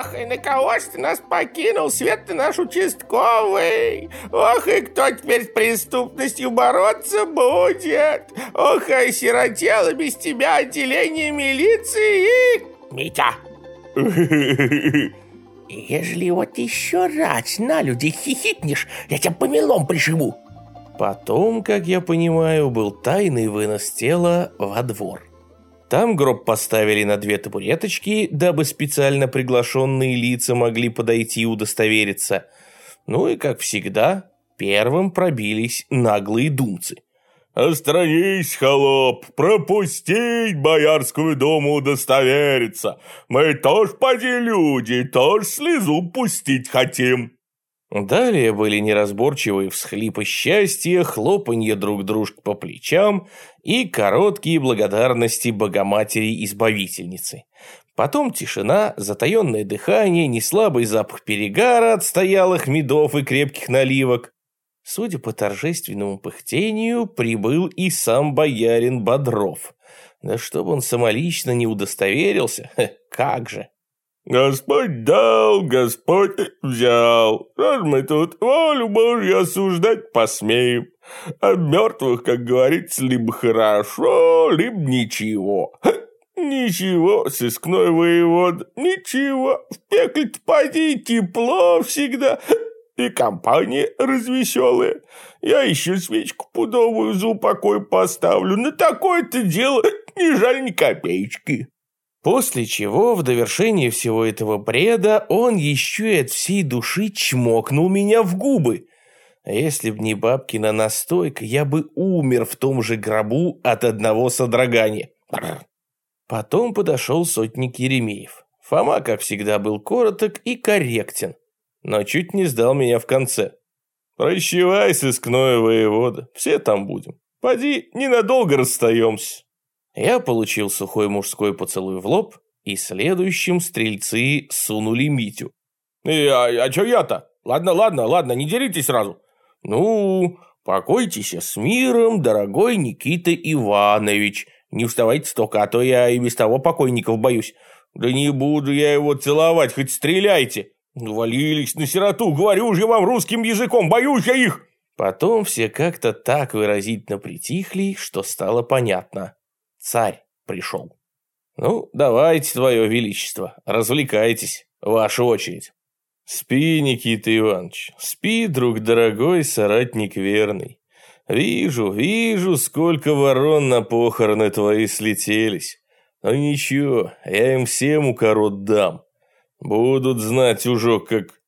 Ох, и на кого ж ты нас покинул, свет ты наш участковый? Ох, и кто теперь с преступностью бороться будет? Ох, и сиротело без тебя отделение милиции и... Митя! Ежели вот еще раз на людей хихикнешь, я тебя помелом приживу. Потом, как я понимаю, был тайный вынос тела во двор. Там гроб поставили на две табуреточки, дабы специально приглашенные лица могли подойти и удостовериться. Ну и, как всегда, первым пробились наглые думцы. «Остранись, холоп, пропустить боярскую думу удостовериться. Мы тоже поди люди, тоже слезу пустить хотим». Далее были неразборчивые всхлипы счастья, хлопанье друг дружки по плечам и короткие благодарности Богоматери-Избавительницы. Потом тишина, затаенное дыхание, неслабый запах перегара от стоялых медов и крепких наливок. Судя по торжественному пыхтению, прибыл и сам боярин Бодров. Да чтобы он самолично не удостоверился, как же. Господь дал, Господь взял. Ж мы тут волю Божью осуждать посмеем? А мертвых, как говорится, либо хорошо, либо ничего. Ничего, сыскной воевод, ничего. В пекле-то поди тепло всегда. И компания развеселая. Я еще свечку пудовую за упокой поставлю. На такое-то дело не жаль ни копеечки. После чего, в довершение всего этого бреда, он еще и от всей души чмокнул меня в губы. А если б не бабкина настойка, я бы умер в том же гробу от одного содрогания. Потом подошел сотник Еремеев. Фома, как всегда, был короток и корректен, но чуть не сдал меня в конце. «Прощевай, сыскное воевода, все там будем. Поди, ненадолго расстаемся». Я получил сухой мужской поцелуй в лоб, и следующим стрельцы сунули Митю. «Э, а, а чё я-то? Ладно, ладно, ладно, не деритесь сразу». «Ну, покойтесь с миром, дорогой Никита Иванович. Не вставайте столько, а то я и без того покойников боюсь. Да не буду я его целовать, хоть стреляйте. Валились на сироту, говорю же вам русским языком, боюсь я их». Потом все как-то так выразительно притихли, что стало понятно царь пришел. Ну, давайте, твое величество, развлекайтесь, ваша очередь. Спи, Никита Иванович, спи, друг дорогой, соратник верный. Вижу, вижу, сколько ворон на похороны твои слетелись. Но ничего, я им всем укорот дам. Будут знать уже, как...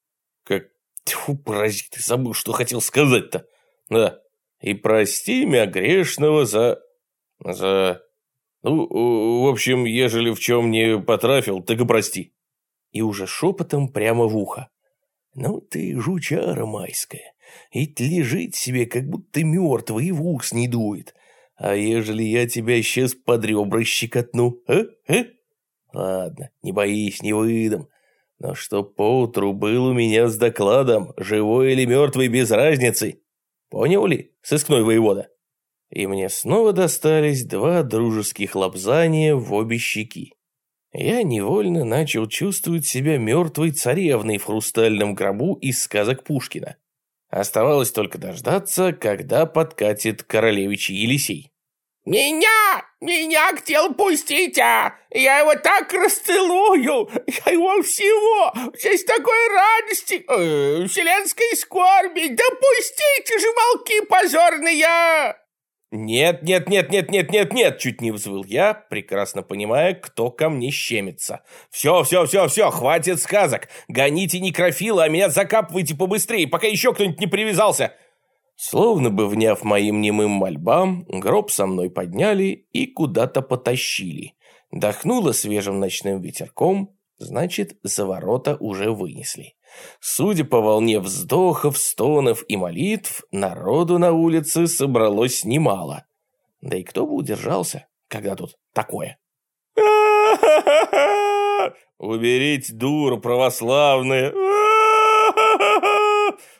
как... Тьфу, паразиты, забыл, что хотел сказать-то. Да, и прости меня грешного за... за... Ну, в общем, ежели в чем не потрафил, так и прости. И уже шепотом прямо в ухо. Ну ты жучара майская, ведь лежит себе, как будто мертвый, и в ус не дует. А ежели я тебя сейчас под ребра щекотну, а? а? Ладно, не боись, не выдам. Но чтоб поутру был у меня с докладом, живой или мертвый, без разницы. Понял ли, сыскной воевода? И мне снова достались два дружеских лапзания в обе щеки. Я невольно начал чувствовать себя мертвой царевной в хрустальном гробу из сказок Пушкина. Оставалось только дождаться, когда подкатит королевич Елисей. «Меня! Меня к телу пустите! Я его так расцелую! Я его всего! В честь такой радости! Э, вселенской скорби! Да пустите же, волки позорные!» «Нет, нет, нет, нет, нет, нет, нет!» Чуть не взвыл я, прекрасно понимая, кто ко мне щемится. «Все, все, все, все, хватит сказок! Гоните некрофила, а меня закапывайте побыстрее, пока еще кто-нибудь не привязался!» Словно бы вняв моим немым мольбам, гроб со мной подняли и куда-то потащили. Дохнуло свежим ночным ветерком, значит, за ворота уже вынесли. Судя по волне вздохов, стонов и молитв, народу на улице собралось немало. Да и кто бы удержался, когда тут такое? Уберите дуру православные!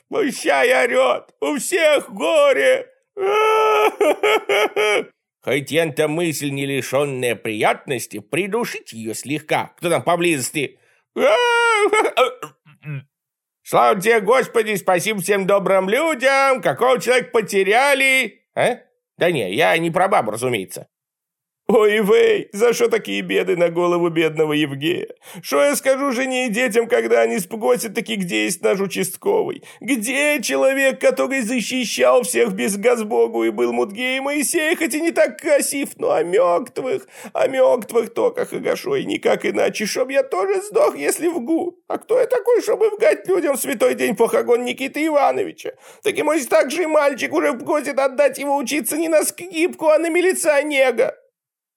Пущай орет! У всех горе! Хоть ента мысль, не лишенная приятности, придушить ее слегка. Кто там поблизости? Слава тебе, Господи, спасибо всем добрым людям, какого человека потеряли. А? Да не, я не про бабу, разумеется. Ой, вей, за что такие беды на голову бедного Евгея? Что я скажу жене и детям, когда они спросят таки, где есть наш участковый? Где человек, который защищал всех без газбогу и был Мудгей Моисей, хоть и не так красив, но о мертвых, о мертвых только хорошо и никак иначе, чтоб я тоже сдох, если вгу. А кто я такой, чтобы вгать людям в святой день похогон Никиты Ивановича? Так и так же мальчик уже просит отдать его учиться не на скрипку, а на милиционера.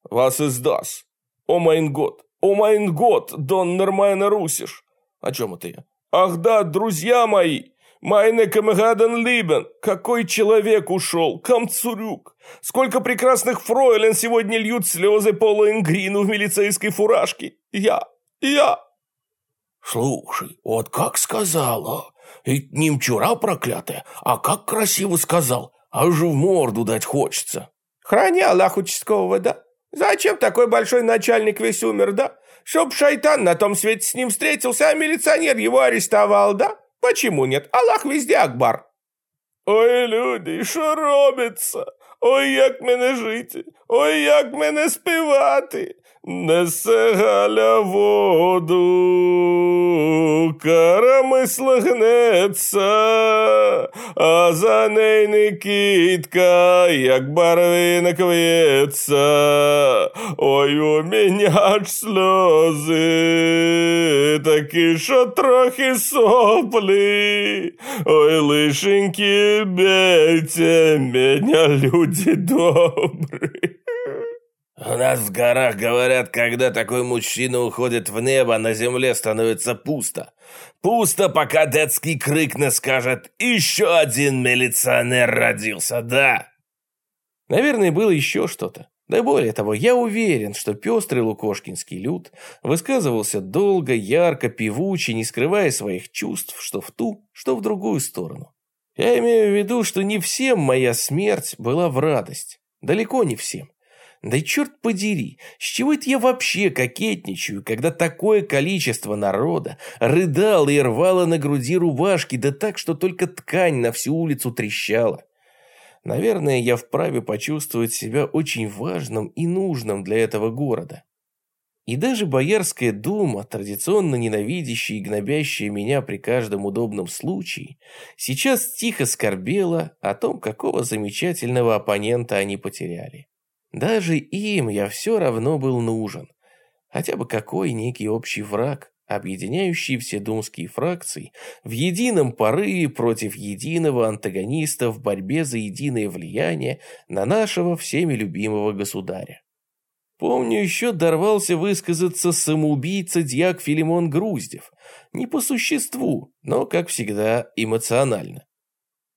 «Was ist das? О майн год! О майн год, дон нормально русиш!» «О чем это я?» «Ах да, друзья мои! Майне камегаден либен! Какой человек ушел! Камцурюк! Сколько прекрасных фройлен сегодня льют слезы Пола Ингрину в милицейской фуражке! Я! Я!» «Слушай, вот как сказала! Ведь не мчура проклятая, а как красиво сказал! Аж в морду дать хочется!» «Храни Аллах участкового, да?» Зачем такой большой начальник весь умер, да? Чтоб шайтан на том свете с ним встретился, а милиционер его арестовал, да? Почему нет? Аллах везде Акбар. Ой, люди, що робиться? Ой, як мене жити, ой, як мене співати. Несе Галя воду, карамисла гнеться, а за ней Никитка, як барвинок в'ється. Ой, у мене аж сльози, такі, що трохи соплі. Ой, лишеньки бейте, меня люди добрые. У нас в горах говорят, когда такой мужчина уходит в небо, на земле становится пусто. Пусто, пока детский крик не скажет «Еще один милиционер родился, да!» Наверное, было еще что-то. Да более того, я уверен, что пестрый лукошкинский люд высказывался долго, ярко, певуче, не скрывая своих чувств, что в ту, что в другую сторону. Я имею в виду, что не всем моя смерть была в радость. Далеко не всем. Да и черт подери, с чего это я вообще кокетничаю, когда такое количество народа рыдало и рвало на груди рубашки, да так, что только ткань на всю улицу трещала. Наверное, я вправе почувствовать себя очень важным и нужным для этого города. И даже Боярская дума, традиционно ненавидящая и гнобящая меня при каждом удобном случае, сейчас тихо скорбела о том, какого замечательного оппонента они потеряли. Даже им я все равно был нужен. Хотя бы какой некий общий враг, объединяющий все думские фракции в едином порыве против единого антагониста в борьбе за единое влияние на нашего всеми любимого государя. Помню, еще дорвался высказаться самоубийца дьяк Филимон Груздев. Не по существу, но, как всегда, эмоционально.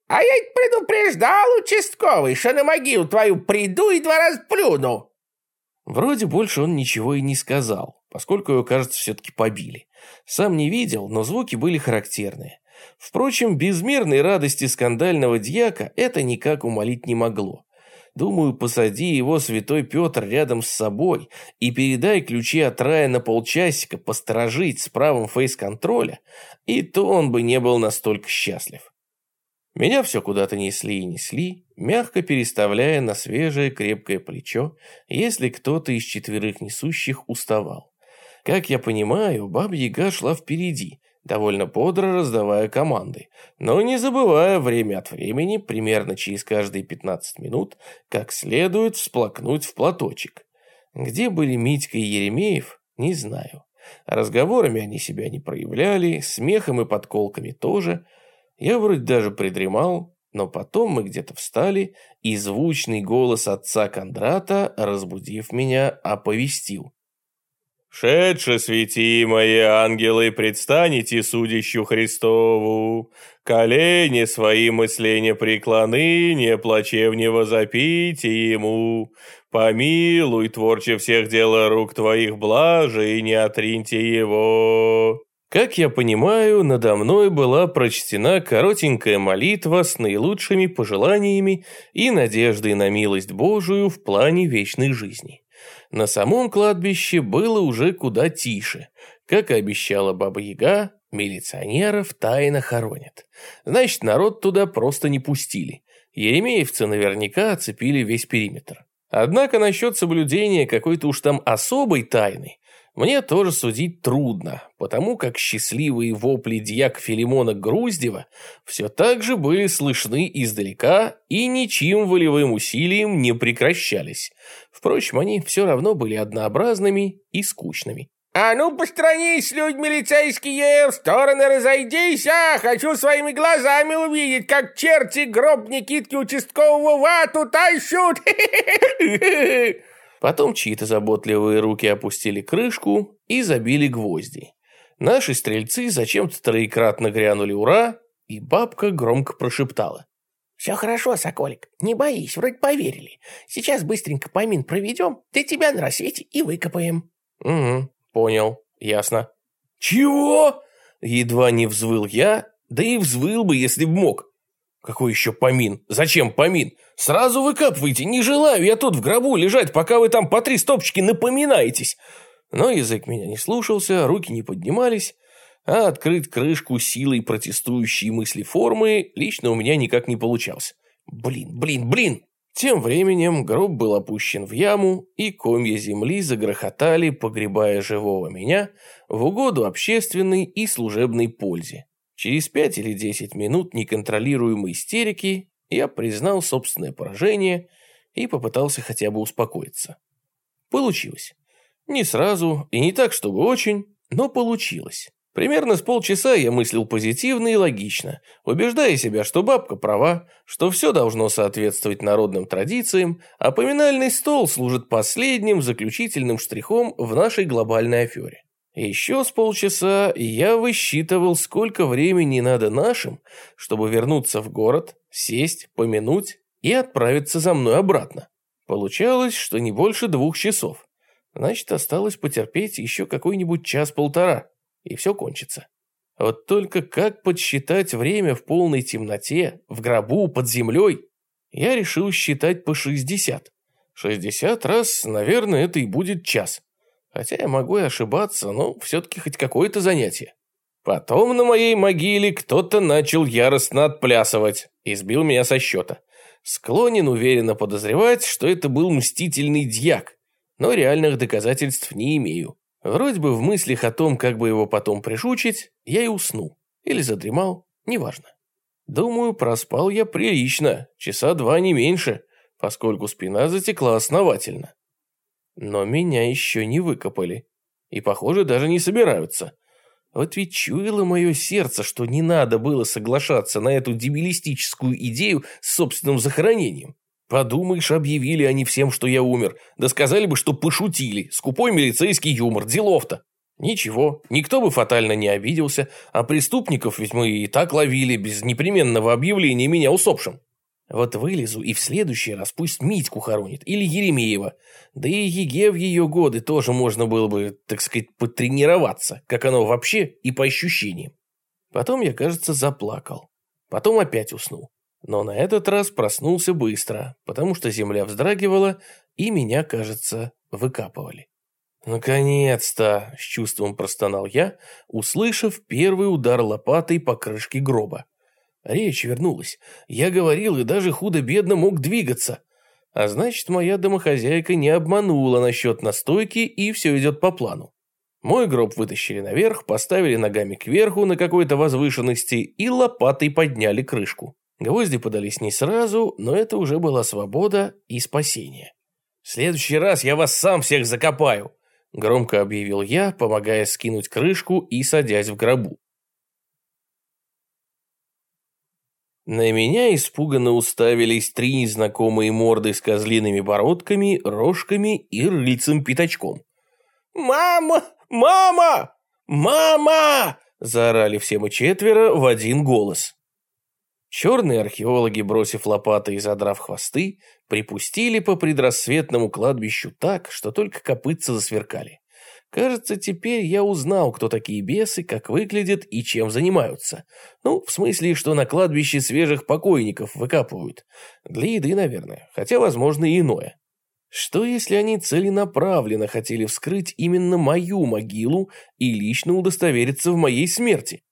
А я предупреждал, участковый, что на могилу твою приду и два раза плюну. Вроде больше он ничего и не сказал, поскольку его, кажется, все-таки побили. Сам не видел, но звуки были характерные. Впрочем, безмерной радости скандального дьяка это никак умолить не могло. Думаю, посади его святой Петр рядом с собой и передай ключи от рая на полчасика посторожить с правом фейс-контроля, и то он бы не был настолько счастлив. Меня все куда-то несли и несли, мягко переставляя на свежее крепкое плечо, если кто-то из четверых несущих уставал. Как я понимаю, Баба-Яга шла впереди, довольно бодро раздавая команды, но не забывая время от времени, примерно через каждые 15 минут, как следует всплакнуть в платочек. Где были Митька и Еремеев, не знаю. Разговорами они себя не проявляли, смехом и подколками тоже – я вроде даже придремал, но потом мы где-то встали, и звучный голос отца Кондрата, разбудив меня, оповестил. «Шедше, святимые ангелы, предстанете судищу Христову, колени свои мысления преклоны, не плачевнего запите ему, помилуй, творче всех дела рук твоих блажи, и не отриньте его». Как я понимаю, надо мной была прочтена коротенькая молитва с наилучшими пожеланиями и надеждой на милость Божию в плане вечной жизни. На самом кладбище было уже куда тише. Как и обещала Баба Яга, милиционеров тайно хоронят. Значит, народ туда просто не пустили. Еремеевцы наверняка оцепили весь периметр. Однако насчет соблюдения какой-то уж там особой тайны мне тоже судить трудно, потому как счастливые вопли дьяк Филимона Груздева все так же были слышны издалека и ничьим волевым усилием не прекращались. Впрочем, они все равно были однообразными и скучными. «А ну, постранись, люди милицейские, в стороны разойдись, а! Хочу своими глазами увидеть, как черти гроб Никитки участкового вату тащут!» Потом чьи-то заботливые руки опустили крышку и забили гвозди. Наши стрельцы зачем-то троекратно грянули «Ура!» и бабка громко прошептала. «Все хорошо, Соколик, не боись, вроде поверили. Сейчас быстренько помин проведем, ты тебя на рассвете и выкопаем». «Угу, Понял, ясно. Чего? Едва не взвыл я, да и взвыл бы, если б мог. Какой еще помин? Зачем помин? Сразу выкапывайте, не желаю я тут в гробу лежать, пока вы там по три стопчики напоминаетесь. Но язык меня не слушался, руки не поднимались, а открыть крышку силой протестующей мысли формы лично у меня никак не получалось. Блин, блин, блин! Тем временем гроб был опущен в яму, и комья земли загрохотали, погребая живого меня в угоду общественной и служебной пользе. Через пять или десять минут неконтролируемой истерики я признал собственное поражение и попытался хотя бы успокоиться. Получилось. Не сразу и не так, чтобы очень, но получилось. Примерно с полчаса я мыслил позитивно и логично, убеждая себя, что бабка права, что все должно соответствовать народным традициям, а поминальный стол служит последним заключительным штрихом в нашей глобальной афере. Еще с полчаса я высчитывал, сколько времени надо нашим, чтобы вернуться в город, сесть, помянуть и отправиться за мной обратно. Получалось, что не больше двух часов. Значит, осталось потерпеть еще какой-нибудь час-полтора и все кончится. Вот только как подсчитать время в полной темноте, в гробу, под землей? Я решил считать по 60. 60 раз, наверное, это и будет час. Хотя я могу и ошибаться, но все-таки хоть какое-то занятие. Потом на моей могиле кто-то начал яростно отплясывать и сбил меня со счета. Склонен уверенно подозревать, что это был мстительный дьяк, но реальных доказательств не имею. Вроде бы в мыслях о том, как бы его потом пришучить, я и уснул. Или задремал, неважно. Думаю, проспал я прилично, часа два не меньше, поскольку спина затекла основательно. Но меня еще не выкопали. И, похоже, даже не собираются. Вот ведь чуяло мое сердце, что не надо было соглашаться на эту дебилистическую идею с собственным захоронением. Подумаешь, объявили они всем, что я умер. Да сказали бы, что пошутили. Скупой милицейский юмор, делов-то. Ничего, никто бы фатально не обиделся, а преступников ведь мы и так ловили без непременного объявления меня усопшим. Вот вылезу и в следующий раз пусть Митьку хоронит или Еремеева. Да и Еге в ее годы тоже можно было бы, так сказать, потренироваться, как оно вообще и по ощущениям. Потом я, кажется, заплакал. Потом опять уснул. Но на этот раз проснулся быстро, потому что земля вздрагивала, и меня, кажется, выкапывали. «Наконец-то!» – с чувством простонал я, услышав первый удар лопатой по крышке гроба. Речь вернулась. Я говорил и даже худо-бедно мог двигаться. А значит, моя домохозяйка не обманула насчет настойки, и все идет по плану. Мой гроб вытащили наверх, поставили ногами кверху на какой-то возвышенности и лопатой подняли крышку. Гвозди подались не сразу, но это уже была свобода и спасение. «В следующий раз я вас сам всех закопаю», — громко объявил я, помогая скинуть крышку и садясь в гробу. На меня испуганно уставились три незнакомые морды с козлиными бородками, рожками и рыльцем-пятачком. «Мама! Мама! Мама!» – заорали все мы четверо в один голос. Черные археологи, бросив лопаты и задрав хвосты, припустили по предрассветному кладбищу так, что только копытца засверкали. Кажется, теперь я узнал, кто такие бесы, как выглядят и чем занимаются. Ну, в смысле, что на кладбище свежих покойников выкапывают. Для еды, наверное, хотя, возможно, и иное. Что если они целенаправленно хотели вскрыть именно мою могилу и лично удостовериться в моей смерти?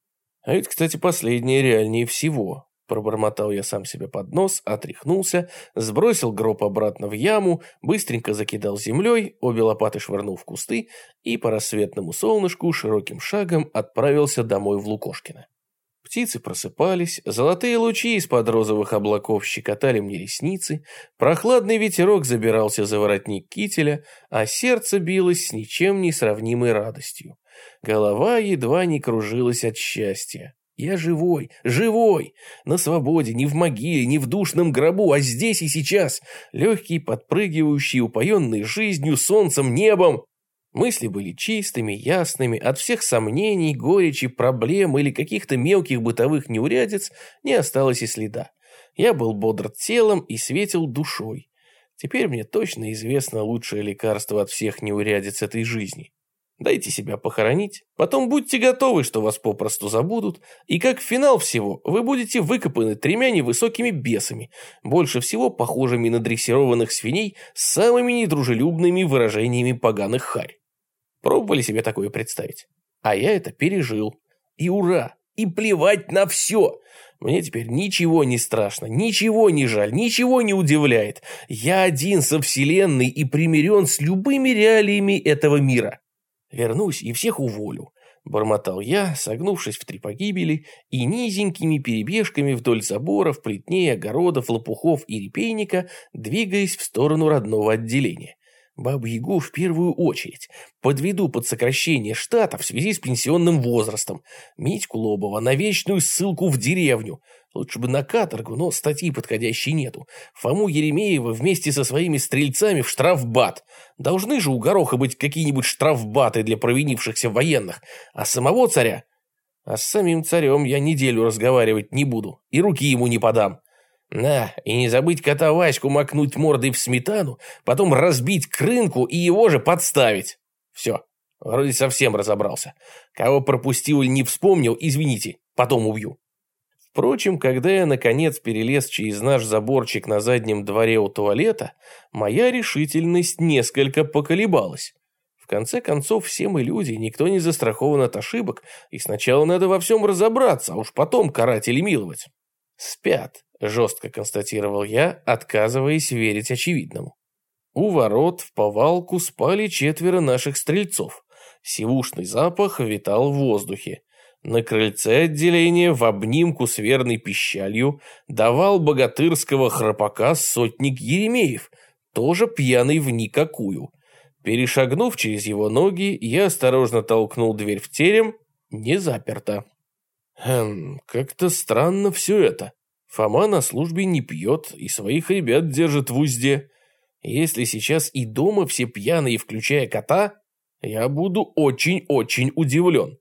А ведь, кстати, последнее реальнее всего. Пробормотал я сам себе под нос, отряхнулся, сбросил гроб обратно в яму, быстренько закидал землей, обе лопаты швырнул в кусты и по рассветному солнышку широким шагом отправился домой в Лукошкино. Птицы просыпались, золотые лучи из-под розовых облаков щекотали мне ресницы, прохладный ветерок забирался за воротник кителя, а сердце билось с ничем не сравнимой радостью. Голова едва не кружилась от счастья. Я живой, живой, на свободе, не в могиле, не в душном гробу, а здесь и сейчас, легкий, подпрыгивающий, упоенный жизнью, солнцем, небом. Мысли были чистыми, ясными, от всех сомнений, горечи, проблем или каких-то мелких бытовых неурядиц не осталось и следа. Я был бодр телом и светил душой. Теперь мне точно известно лучшее лекарство от всех неурядиц этой жизни. Дайте себя похоронить, потом будьте готовы, что вас попросту забудут, и как финал всего вы будете выкопаны тремя невысокими бесами, больше всего похожими на дрессированных свиней с самыми недружелюбными выражениями поганых харь. Пробовали себе такое представить? А я это пережил. И ура! И плевать на все! Мне теперь ничего не страшно, ничего не жаль, ничего не удивляет. Я один со вселенной и примирен с любыми реалиями этого мира. Вернусь и всех уволю. Бормотал я, согнувшись в три погибели и низенькими перебежками вдоль заборов, плетней, огородов, лопухов и репейника, двигаясь в сторону родного отделения. Бабу-Ягу в первую очередь. Подведу под сокращение штата в связи с пенсионным возрастом. Митьку Лобова на вечную ссылку в деревню. Лучше бы на каторгу, но статьи подходящей нету. Фому Еремеева вместе со своими стрельцами в штрафбат. Должны же у Гороха быть какие-нибудь штрафбаты для провинившихся военных. А самого царя... А с самим царем я неделю разговаривать не буду. И руки ему не подам. На, и не забыть кота Ваську макнуть мордой в сметану, потом разбить крынку и его же подставить. Все, вроде совсем разобрался. Кого пропустил или не вспомнил, извините, потом убью. Впрочем, когда я, наконец, перелез через наш заборчик на заднем дворе у туалета, моя решительность несколько поколебалась. В конце концов, все мы люди, никто не застрахован от ошибок, и сначала надо во всем разобраться, а уж потом карать или миловать. Спят, жестко констатировал я, отказываясь верить очевидному. У ворот в повалку спали четверо наших стрельцов. Сивушный запах витал в воздухе. На крыльце отделения в обнимку с верной пищалью давал богатырского храпака сотник Еремеев, тоже пьяный в никакую. Перешагнув через его ноги, я осторожно толкнул дверь в терем, не заперто. Хм, как-то странно все это. Фома на службе не пьет и своих ребят держит в узде. Если сейчас и дома все пьяные, включая кота, я буду очень-очень удивлен.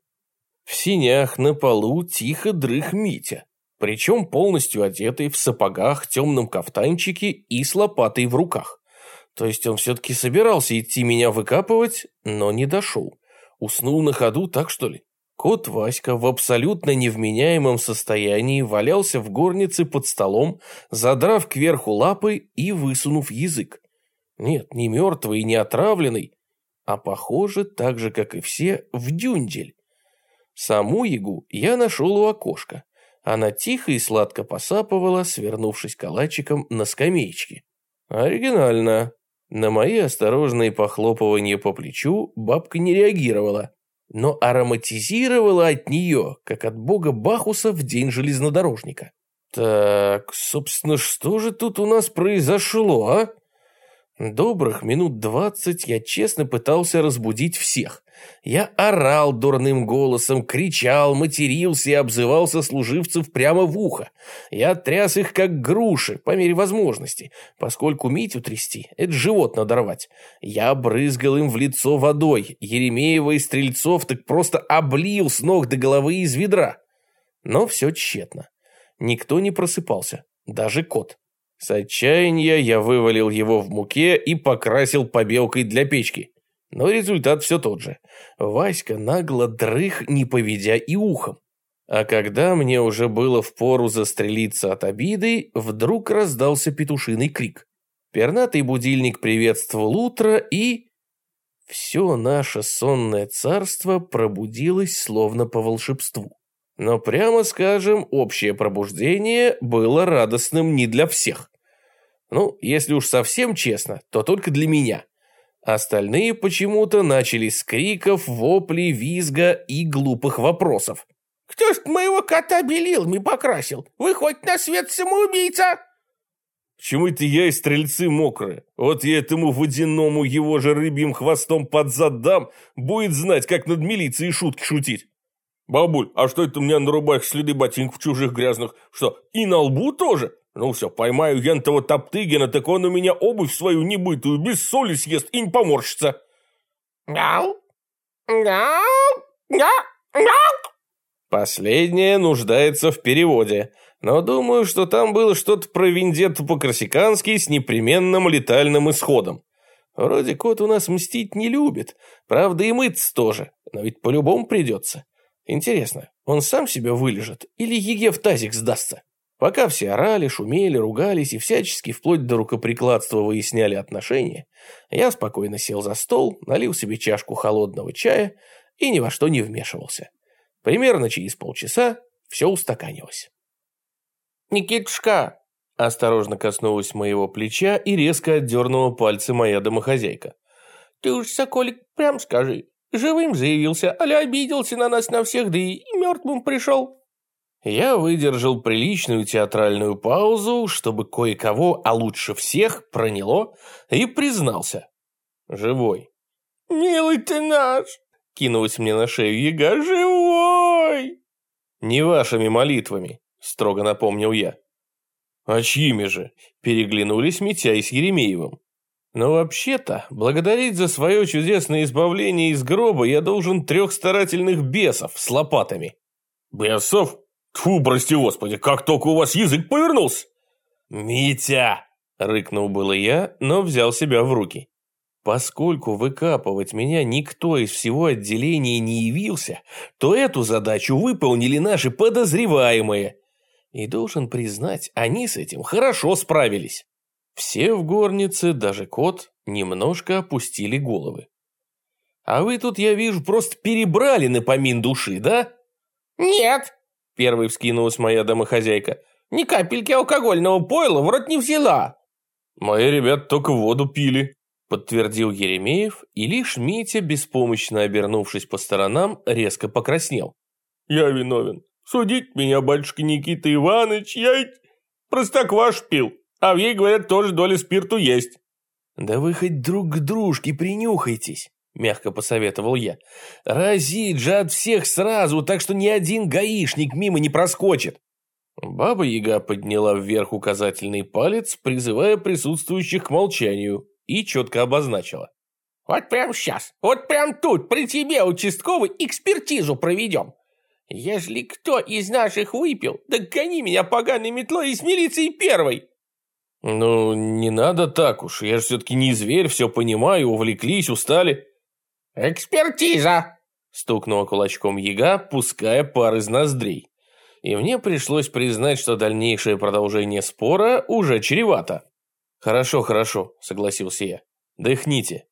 В синях на полу тихо дрых Митя, причем полностью одетый в сапогах, темном кафтанчике и с лопатой в руках. То есть он все-таки собирался идти меня выкапывать, но не дошел. Уснул на ходу, так что ли? Кот Васька в абсолютно невменяемом состоянии валялся в горнице под столом, задрав кверху лапы и высунув язык. Нет, не мертвый и не отравленный, а похоже, так же, как и все, в дюндель. Саму ягу я нашел у окошка. Она тихо и сладко посапывала, свернувшись калачиком на скамеечке. Оригинально. На мои осторожные похлопывания по плечу бабка не реагировала но ароматизировала от нее, как от бога Бахуса в день железнодорожника. Так, собственно, что же тут у нас произошло, а? Добрых минут двадцать я честно пытался разбудить всех. Я орал дурным голосом, кричал, матерился и обзывался служивцев прямо в ухо. Я тряс их как груши, по мере возможности, поскольку Митю трясти — это живот надорвать. Я брызгал им в лицо водой, Еремеева и Стрельцов так просто облил с ног до головы из ведра. Но все тщетно. Никто не просыпался, даже кот. С отчаяния я вывалил его в муке и покрасил побелкой для печки. Но результат все тот же. Васька нагло дрых, не поведя и ухом. А когда мне уже было впору застрелиться от обиды, вдруг раздался петушиный крик. Пернатый будильник приветствовал утро, и... Все наше сонное царство пробудилось словно по волшебству. Но прямо скажем, общее пробуждение было радостным не для всех. Ну, если уж совсем честно, то только для меня. Остальные почему-то начали с криков, воплей, визга и глупых вопросов. «Кто ж моего кота белилами покрасил? Вы хоть на свет самоубийца?» Почему это я и стрельцы мокрые? Вот я этому водяному его же рыбьим хвостом под задам, будет знать, как над милицией шутки шутить. Бабуль, а что это у меня на рубахе следы ботинков чужих грязных? Что, и на лбу тоже? Ну все, поймаю я того Топтыгина, так он у меня обувь свою небытую без соли съест и не поморщится. Мяу, мяу, мяу, мяу. Последнее нуждается в переводе, но думаю, что там было что-то про вендетту по-корсикански с непременным летальным исходом. Вроде кот у нас мстить не любит, правда и мыться тоже, но ведь по-любому придется. Интересно, он сам себя вылежит или Еге в тазик сдастся? Пока все орали, шумели, ругались и всячески вплоть до рукоприкладства выясняли отношения, я спокойно сел за стол, налил себе чашку холодного чая и ни во что не вмешивался. Примерно через полчаса все устаканилось. «Никитушка!» Осторожно коснулась моего плеча и резко отдернула пальцы моя домохозяйка. «Ты уж, Соколик, прям скажи, Живым заявился, али обиделся на нас на всех, да и мертвым пришел. Я выдержал приличную театральную паузу, чтобы кое-кого, а лучше всех, проняло, и признался. Живой. «Милый ты наш!» — кинулась мне на шею яга. «Живой!» «Не вашими молитвами», — строго напомнил я. «А чьими же?» — переглянулись Митя и с Еремеевым. Но вообще-то, благодарить за свое чудесное избавление из гроба я должен трех старательных бесов с лопатами. Бесов? Тьфу, прости господи, как только у вас язык повернулся. Митя! Рыкнул было я, но взял себя в руки. Поскольку выкапывать меня никто из всего отделения не явился, то эту задачу выполнили наши подозреваемые. И должен признать, они с этим хорошо справились. Все в горнице, даже кот, немножко опустили головы. «А вы тут, я вижу, просто перебрали на помин души, да?» «Нет!» – первой вскинулась моя домохозяйка. «Ни капельки алкогольного пойла в рот не взяла!» «Мои ребята только воду пили», – подтвердил Еремеев, и лишь Митя, беспомощно обернувшись по сторонам, резко покраснел. «Я виновен. Судить меня, батюшка Никита Иванович, я ведь простокваш пил. А в ей, говорят, тоже доля спирту есть. Да вы хоть друг к дружке принюхайтесь, мягко посоветовал я. Разит же от всех сразу, так что ни один гаишник мимо не проскочит. Баба Яга подняла вверх указательный палец, призывая присутствующих к молчанию, и четко обозначила. «Вот прямо сейчас, вот прямо тут, при тебе, участковый, экспертизу проведем. Если кто из наших выпил, да гони меня поганой метлой из милиции первой!» «Ну, не надо так уж, я же все-таки не зверь, все понимаю, увлеклись, устали». «Экспертиза!» – стукнула кулачком яга, пуская пар из ноздрей. И мне пришлось признать, что дальнейшее продолжение спора уже чревато. «Хорошо, хорошо», – согласился я. «Дыхните».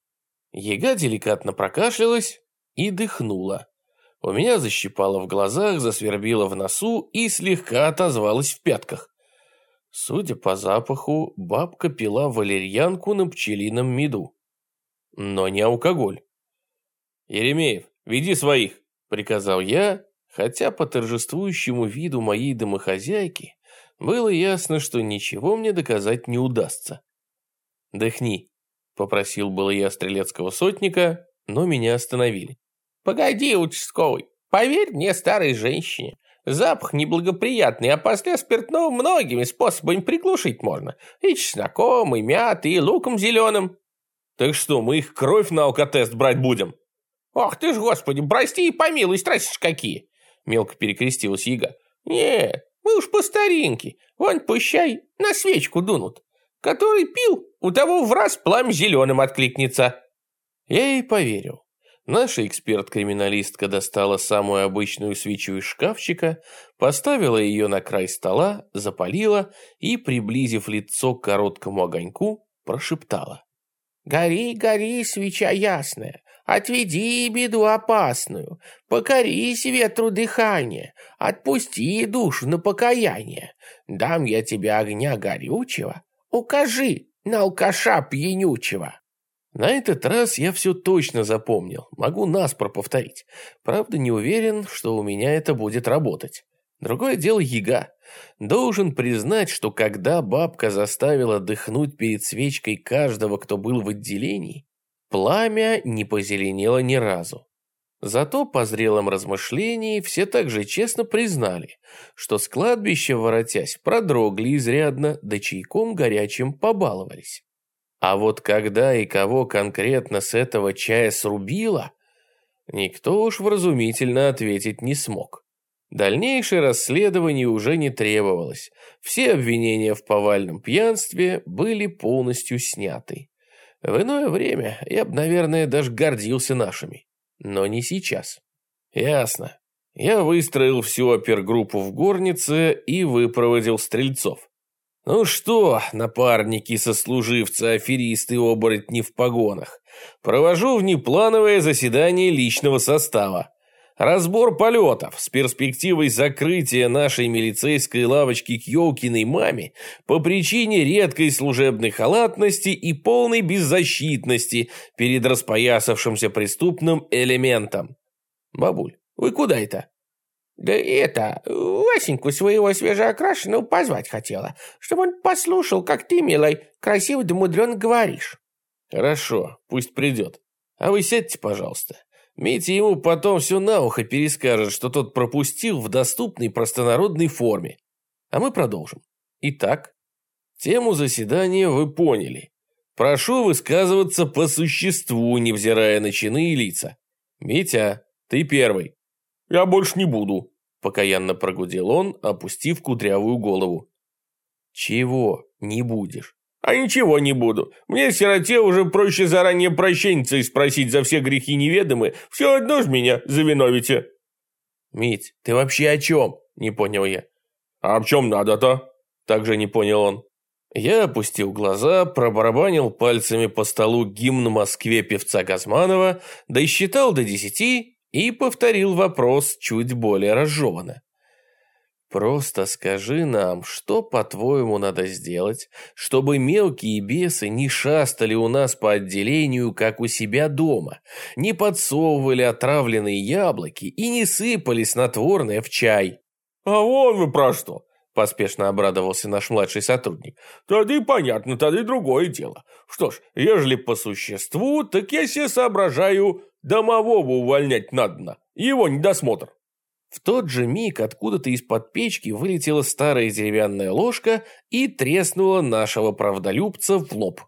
Яга деликатно прокашлялась и дыхнула. У меня защипало в глазах, засвербило в носу и слегка отозвалось в пятках. Судя по запаху, бабка пила валерьянку на пчелином меду. Но не алкоголь. «Еремеев, веди своих», — приказал я, хотя по торжествующему виду моей домохозяйки было ясно, что ничего мне доказать не удастся. «Дыхни», — попросил было я стрелецкого сотника, но меня остановили. «Погоди, участковый, поверь мне, старой женщине, Запах неблагоприятный, а после спиртного многими способами приглушить можно. И чесноком, и мятой, и луком зеленым. Так что, мы их кровь на алкотест брать будем? Ох ты ж, господи, прости и помилуй, страсти какие. Мелко перекрестилась яга. Нет, мы уж по старинке. Вон, пущай, на свечку дунут. Который пил, у того в раз пламя зеленым откликнется. Я ей поверил. Наша эксперт-криминалистка достала самую обычную свечу из шкафчика, поставила ее на край стола, запалила и, приблизив лицо к короткому огоньку, прошептала. «Гори, гори, свеча ясная, отведи беду опасную, покорись ветру дыхания, отпусти душу на покаяние, дам я тебе огня горючего, укажи на алкаша пьянючего». На этот раз я все точно запомнил, могу наспор повторить. Правда, не уверен, что у меня это будет работать. Другое дело яга. Должен признать, что когда бабка заставила дыхнуть перед свечкой каждого, кто был в отделении, пламя не позеленело ни разу. Зато по зрелом размышлении все также честно признали, что с кладбища, воротясь, продрогли изрядно, да чайком горячим побаловались. А вот когда и кого конкретно с этого чая срубило, никто уж вразумительно ответить не смог. Дальнейшее расследование уже не требовалось. Все обвинения в повальном пьянстве были полностью сняты. В иное время я бы, наверное, даже гордился нашими. Но не сейчас. Ясно. Я выстроил всю опергруппу в горнице и выпроводил стрельцов. Ну что, напарники, сослуживцы, аферисты, оборотни в погонах, провожу внеплановое заседание личного состава. Разбор полетов с перспективой закрытия нашей милицейской лавочки к Ёлкиной маме по причине редкой служебной халатности и полной беззащитности перед распоясавшимся преступным элементом. Бабуль, вы куда это? Да это, Васеньку своего свежеокрашенного позвать хотела, чтобы он послушал, как ты, милой, красиво да мудрено говоришь. Хорошо, пусть придет. А вы сядьте, пожалуйста. Митя ему потом все на ухо перескажет, что тот пропустил в доступной простонародной форме. А мы продолжим. Итак, тему заседания вы поняли. Прошу высказываться по существу, невзирая на чины и лица. Митя, ты первый. «Я больше не буду», – покаянно прогудел он, опустив кудрявую голову. «Чего не будешь?» «А ничего не буду. Мне, сироте, уже проще заранее прощенца и спросить за все грехи неведомые. Все одно ж меня завиновите». «Мить, ты вообще о чем?» – не понял я. «А об чем надо-то?» – также не понял он. Я опустил глаза, пробарабанил пальцами по столу гимн Москве певца Газманова, да и считал до десяти и повторил вопрос чуть более разжеванно. «Просто скажи нам, что, по-твоему, надо сделать, чтобы мелкие бесы не шастали у нас по отделению, как у себя дома, не подсовывали отравленные яблоки и не сыпали снотворное в чай?» «А вон вы про что!» Поспешно обрадовался наш младший сотрудник. «Тогда и понятно, тогда и другое дело. Что ж, ежели по существу, так я себе соображаю, Домового увольнять надо, его недосмотр. В тот же миг откуда-то из-под печки вылетела старая деревянная ложка и треснула нашего правдолюбца в лоб.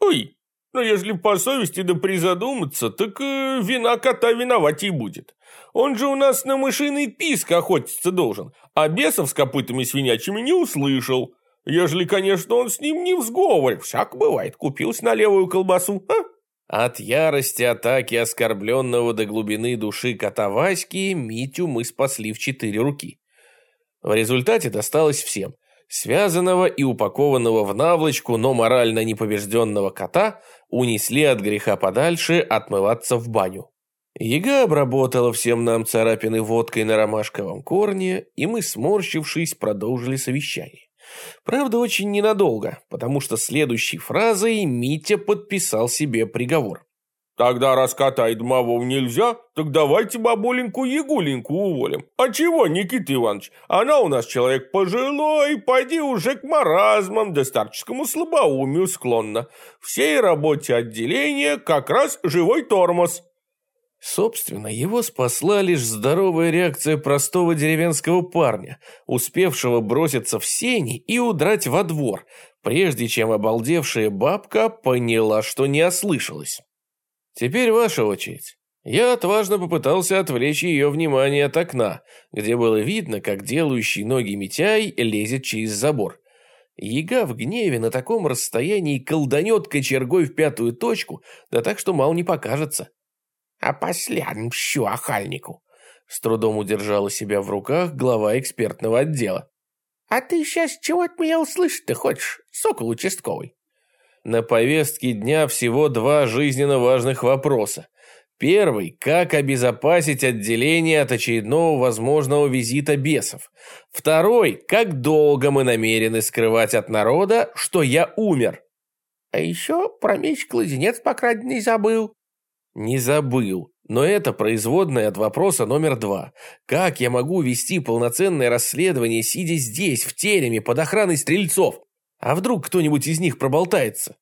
«Ой, но ежели по совести да призадуматься, так э, вина кота виновать и будет. Он же у нас на мышиный писк охотиться должен, а бесов с копытами свинячими не услышал. Ежели, конечно, он с ним не в сговоре, всяк бывает, купился на левую колбасу, а?» От ярости атаки оскорбленного до глубины души кота Васьки Митю мы спасли в четыре руки. В результате досталось всем. Связанного и упакованного в наволочку, но морально непобежденного кота унесли от греха подальше отмываться в баню. Яга обработала всем нам царапины водкой на ромашковом корне, и мы, сморщившись, продолжили совещание. Правда, очень ненадолго, потому что следующей фразой Митя подписал себе приговор. Тогда раскатай домового нельзя, так давайте бабуленьку Ягуленьку уволим. А чего, Никита Иванович? Она у нас человек пожилой, пойди уже к маразмам да старческому слабоумию склонна. Всей работе отделения как раз живой тормоз. Собственно, его спасла лишь здоровая реакция простого деревенского парня, успевшего броситься в сени и удрать во двор, прежде чем обалдевшая бабка поняла, что не ослышалась. Теперь ваша очередь. Я отважно попытался отвлечь ее внимание от окна, где было видно, как делающий ноги Митяй лезет через забор. Яга в гневе на таком расстоянии колданет кочергой в пятую точку, да так, что мало не покажется. А после мщу охальнику. С трудом удержала себя в руках глава экспертного отдела. А ты сейчас чего от меня услышать ты хочешь, сокол участковый? На повестке дня всего два жизненно важных вопроса. Первый – как обезопасить отделение от очередного возможного визита бесов. Второй – как долго мы намерены скрывать от народа, что я умер. А еще про меч-кладенец покраденный забыл. Не забыл. Но это производная от вопроса номер два. Как я могу вести полноценное расследование, сидя здесь, в тереме, под охраной стрельцов? А вдруг кто-нибудь из них проболтается?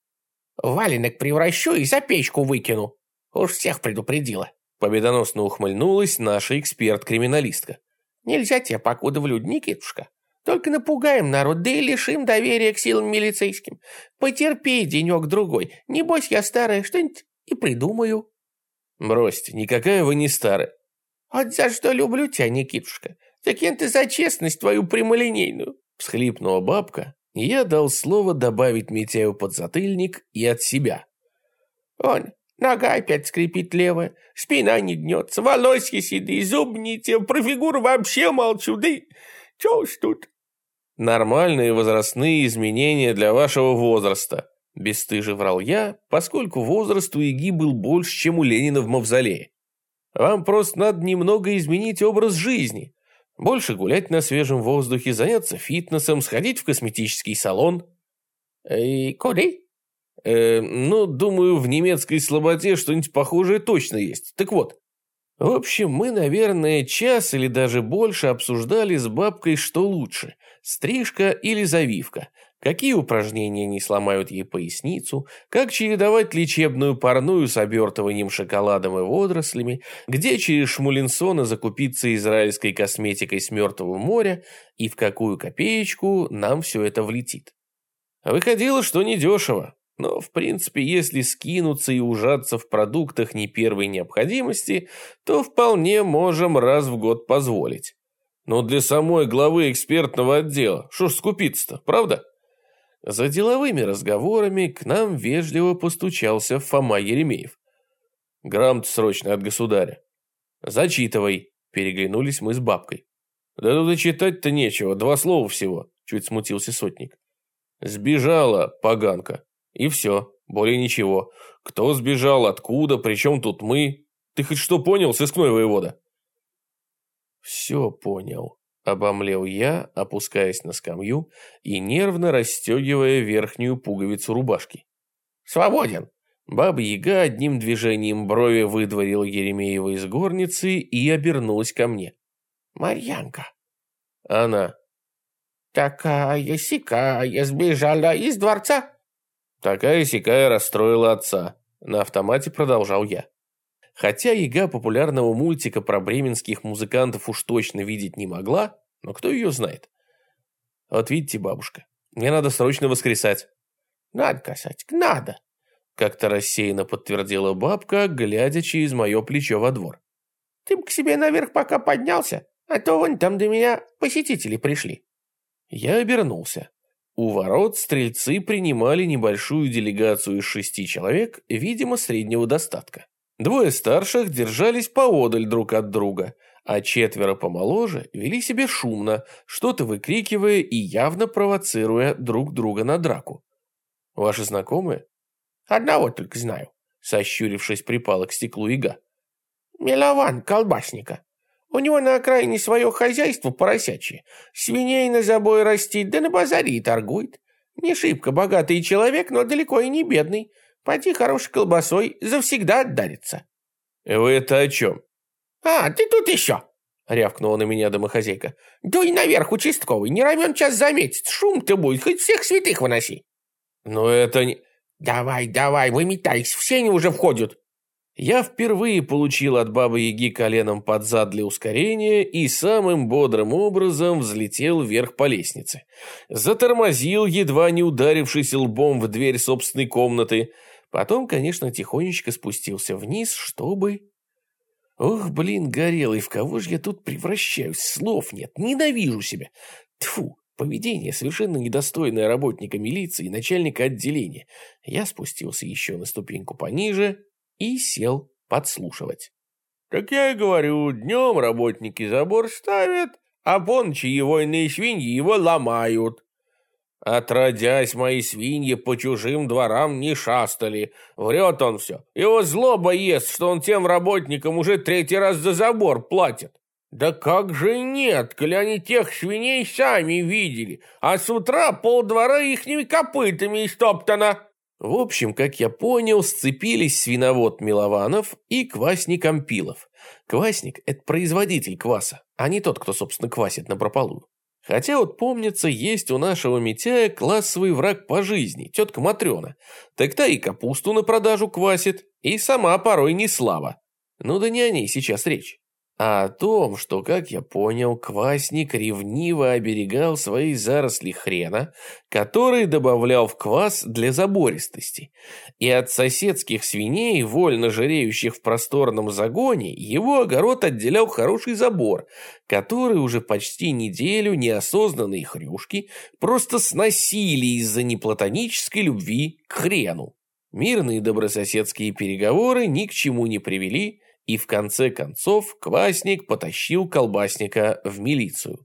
Валенок превращу и за печку выкину. Уж всех предупредила. Победоносно ухмыльнулась наша эксперт-криминалистка. Нельзя тебя покуда в люди, Никитушка. Только напугаем народ, да и лишим доверия к силам милицейским. Потерпи денек-другой. Небось, я старая, что-нибудь и придумаю. Бросьте, никакая вы не старая. Вот за что люблю тебя, Никитушка. За кем ты за честность твою прямолинейную. Всхлипнула бабка, и я дал слово добавить Митяю подзатыльник и от себя. Он, Нога опять скрипит левая, спина не гнется, волосья седые, зуб не те, про фигуру вообще молчу, да и чё уж тут? Нормальные возрастные изменения для вашего возраста, бесстыже врал я, поскольку возраст у Иги был больше, чем у Ленина в мавзолее. Вам просто надо немного изменить образ жизни. Больше гулять на свежем воздухе, заняться фитнесом, сходить в косметический салон. И куда? Э, ну, думаю, в немецкой слаботе что-нибудь похожее точно есть. Так вот. В общем, мы, наверное, час или даже больше обсуждали с бабкой, что лучше – стрижка или завивка, какие упражнения не сломают ей поясницу, как чередовать лечебную парную с обертыванием шоколадом и водорослями, где через Шмулинсона закупиться израильской косметикой с Мертвого моря и в какую копеечку нам все это влетит. Выходило, что недешево, но, в принципе, если скинуться и ужаться в продуктах не первой необходимости, то вполне можем раз в год позволить. Но для самой главы экспертного отдела, что ж скупиться-то, правда? За деловыми разговорами к нам вежливо постучался Фома Еремеев. Грамота срочно от государя. «Зачитывай», – переглянулись мы с бабкой. «Да тут и читать-то нечего, два слова всего», – чуть смутился сотник. «Сбежала, поганка», и все, более ничего. Кто сбежал, откуда, причем тут мы? Ты хоть что понял, сыскной воевода? Все понял. Обомлел я, опускаясь на скамью и нервно расстегивая верхнюю пуговицу рубашки. «Свободен!» Баба-яга одним движением брови выдворила Еремеева из горницы и обернулась ко мне. «Марьянка!» «Она!» «Такая-сякая сбежала из дворца?» Такая-сякая расстроила отца. На автомате продолжал я. Хотя яга популярного мультика про бременских музыкантов уж точно видеть не могла, но кто ее знает? Вот видите, бабушка, мне надо срочно воскресать. Надо, касатик, надо. Как-то рассеянно подтвердила бабка, глядя через мое плечо во двор. Ты бы к себе наверх пока поднялся, а то вон там до меня посетители пришли. Я обернулся. У ворот стрельцы принимали небольшую делегацию из шести человек, видимо, среднего достатка. Двое старших держались поодаль друг от друга, а четверо помоложе вели себя шумно, что-то выкрикивая и явно провоцируя друг друга на драку. «Ваши знакомые?» «Одного только знаю», — сощурившись, припала к стеклу ига. «Милован, колбасника. У него на окраине свое хозяйство поросячье. Свиней на забой растит, да на базаре и торгует. Не шибко богатый человек, но далеко и не бедный. Поди хорошей колбасой завсегда отдарится. Вы это о чем? А, ты тут еще, рявкнула на меня домохозяйка. Дуй наверх, участковый, не равен час заметить. Шум-то будет, хоть всех святых выноси. Но это не... Давай, давай, выметайся, все они уже входят. Я впервые получил от Бабы-Яги коленом под зад для ускорения и самым бодрым образом взлетел вверх по лестнице. Затормозил, едва не ударившись лбом в дверь собственной комнаты. Потом, конечно, тихонечко спустился вниз, чтобы... Ох, блин, горелый, в кого же я тут превращаюсь? Слов нет, ненавижу себя. Тфу, поведение совершенно недостойное работника милиции и начальника отделения. Я спустился еще на ступеньку пониже и сел подслушивать. «Так я и говорю, днем работники забор ставят, а по ночи его свиньи его ломают». Отродясь, мои свиньи по чужим дворам не шастали. Врет он все. Его злоба ест, что он тем работникам уже третий раз за забор платит. Да как же нет, коли они тех свиней сами видели, а с утра полдвора ихними копытами истоптано. В общем, как я понял, сцепились свиновод Милованов и квасник Ампилов. Квасник – это производитель кваса, а не тот, кто, собственно, квасит на прополую. Хотя вот помнится, есть у нашего Митяя классовый враг по жизни, тетка Матрена. Так та и капусту на продажу квасит, и сама порой не слава. Ну да не о ней сейчас речь а о том, что, как я понял, квасник ревниво оберегал свои заросли хрена, который добавлял в квас для забористости, и от соседских свиней, вольно жиреющих в просторном загоне, его огород отделял хороший забор, который уже почти неделю неосознанные хрюшки просто сносили из-за неплатонической любви к хрену. Мирные добрососедские переговоры ни к чему не привели, и в конце концов Квасник потащил колбасника в милицию.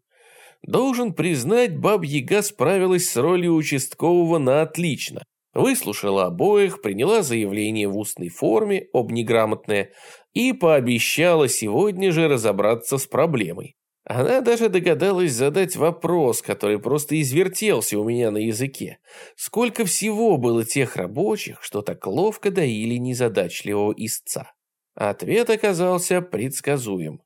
Должен признать, Баб-Яга справилась с ролью участкового на отлично. Выслушала обоих, приняла заявление в устной форме, об неграмотное, и пообещала сегодня же разобраться с проблемой. Она даже догадалась задать вопрос, который просто извертелся у меня на языке. Сколько всего было тех рабочих, что так ловко доили незадачливого истца? Ответ оказался предсказуем.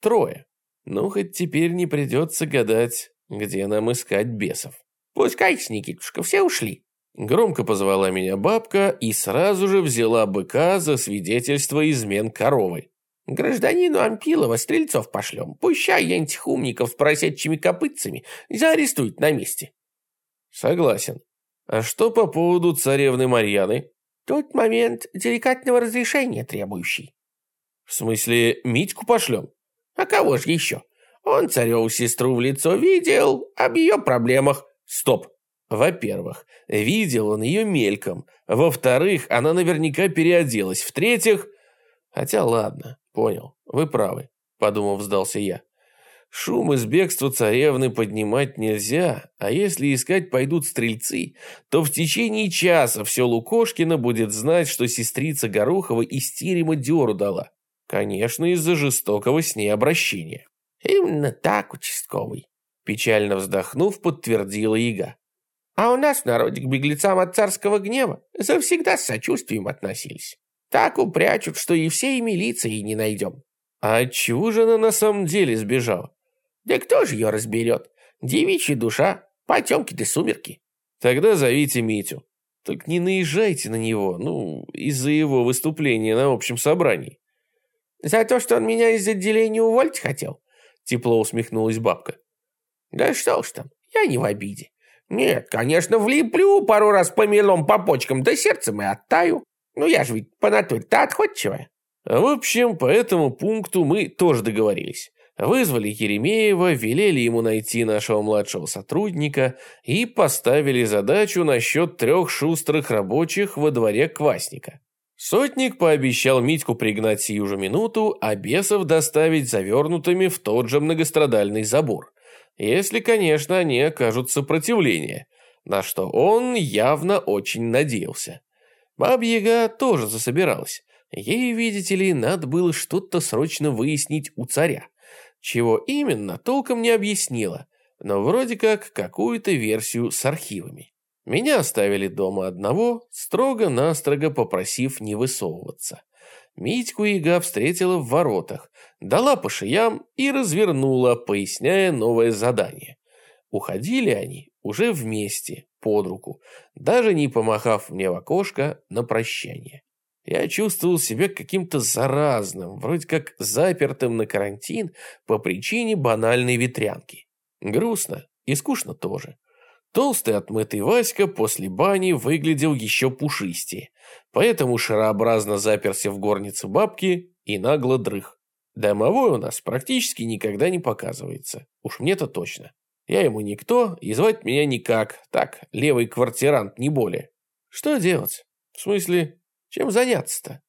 Трое. Ну, хоть теперь не придется гадать, где нам искать бесов. «Пускайте, Никитушка, все ушли». Громко позвала меня бабка и сразу же взяла быка за свидетельство измен коровы. Гражданину Ампилова стрельцов пошлем. Пущай янтих умников с поросячьими копытцами заарестуют на месте. Согласен. А что по поводу царевны Марьяны? Тут момент деликатного разрешения требующий. В смысле, Митьку пошлем? А кого же еще? Он цареву сестру в лицо видел, об ее проблемах. Стоп. Во-первых, видел он ее мельком. Во-вторых, она наверняка переоделась. В-третьих... Хотя ладно, понял, вы правы, подумав, сдался я. Шум из бегства царевны поднимать нельзя, а если искать пойдут стрельцы, то в течение часа все Лукошкина будет знать, что сестрица Горохова из терема дёру дала. Конечно, из-за жестокого с ней обращения. «Именно так, участковый», – печально вздохнув, подтвердила яга. «А у нас в народе к беглецам от царского гнева завсегда с сочувствием относились. Так упрячут, что и всей милиции не найдем». «А отчего же она на самом деле сбежала?» Да кто же ее разберет? Девичья душа, потемки да сумерки. Тогда зовите Митю. Только не наезжайте на него, ну, из-за его выступления на общем собрании. За то, что он меня из отделения уволить хотел? Тепло усмехнулась бабка. Да что ж там, я не в обиде. Нет, конечно, влиплю пару раз по мелом по почкам, да сердцем и оттаю. Ну я же ведь по натуре-то отходчивая. В общем, по этому пункту мы тоже договорились. Вызвали Еремеева, велели ему найти нашего младшего сотрудника и поставили задачу насчет трех шустрых рабочих во дворе Квасника. Сотник пообещал Митьку пригнать сию же минуту, а бесов доставить завернутыми в тот же многострадальный забор. Если, конечно, они окажут сопротивление, на что он явно очень надеялся. Бабьяга тоже засобиралась. Ей, видите ли, надо было что-то срочно выяснить у царя. Чего именно, толком не объяснила, но вроде как какую-то версию с архивами. Меня оставили дома одного, строго-настрого попросив не высовываться. Митьку Ига встретила в воротах, дала по шеям и развернула, поясняя новое задание. Уходили они уже вместе, под руку, даже не помахав мне в окошко на прощание. Я чувствовал себя каким-то заразным, вроде как запертым на карантин по причине банальной ветрянки. Грустно и скучно тоже. Толстый отмытый Васька после бани выглядел еще пушистее, поэтому шарообразно заперся в горнице бабки и нагло дрых. Домовой у нас практически никогда не показывается, уж мне-то точно. Я ему никто, и звать меня никак, так, левый квартирант, не более. Что делать? В смысле, чем заняться-то?